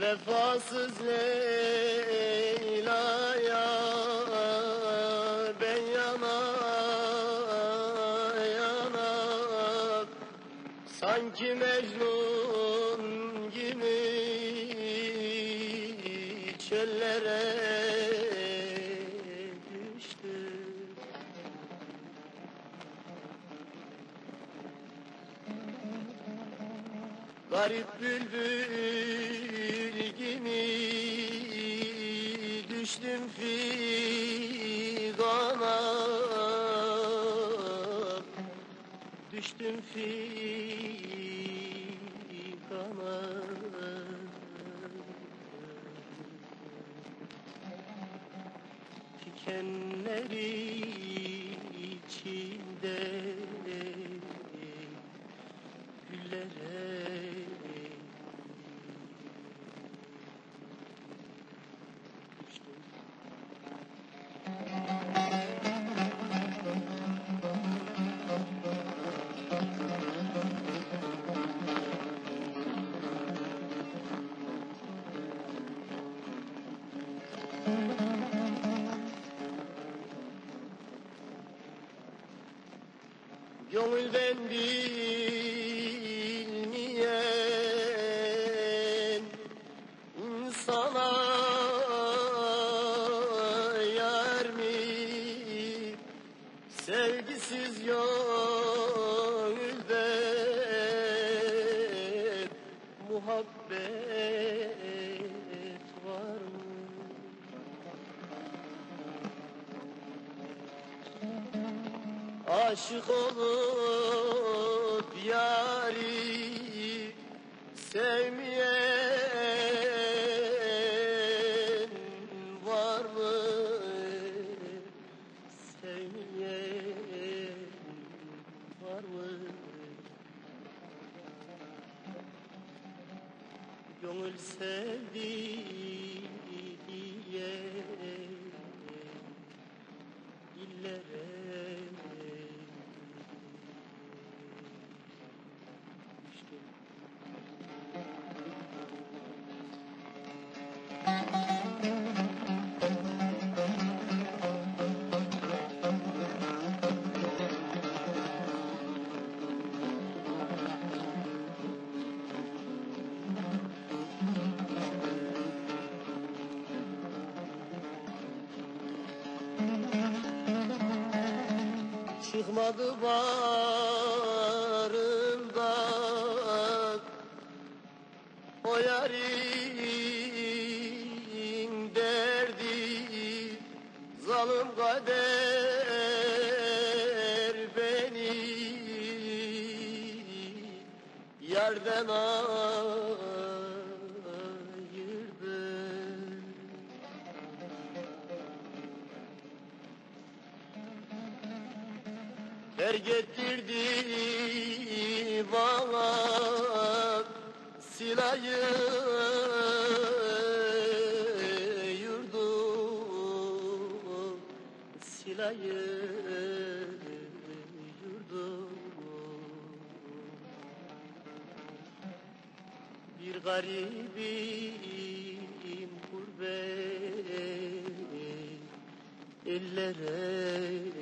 Vefasız Leyla'ya ben yana yana. Sanki Mecnun gibi çöllere düştüm Garip bülbül gibi düştüm figana. Düştüm figana Dikenleri içinde güllere Gönülden bilmeyen insana yar mı? Sevgisiz gönülden muhabbet Aşık olup yari sevmeyen var mı? Sevmeyen var mı? Gönül sevdi diye Çıkmadı barından O yarın derdi Zalim kader beni Yerden ayırdı Terk ettirdi bana silayı yurdu. Silayı yurdu. Bir garibim gurbet ellere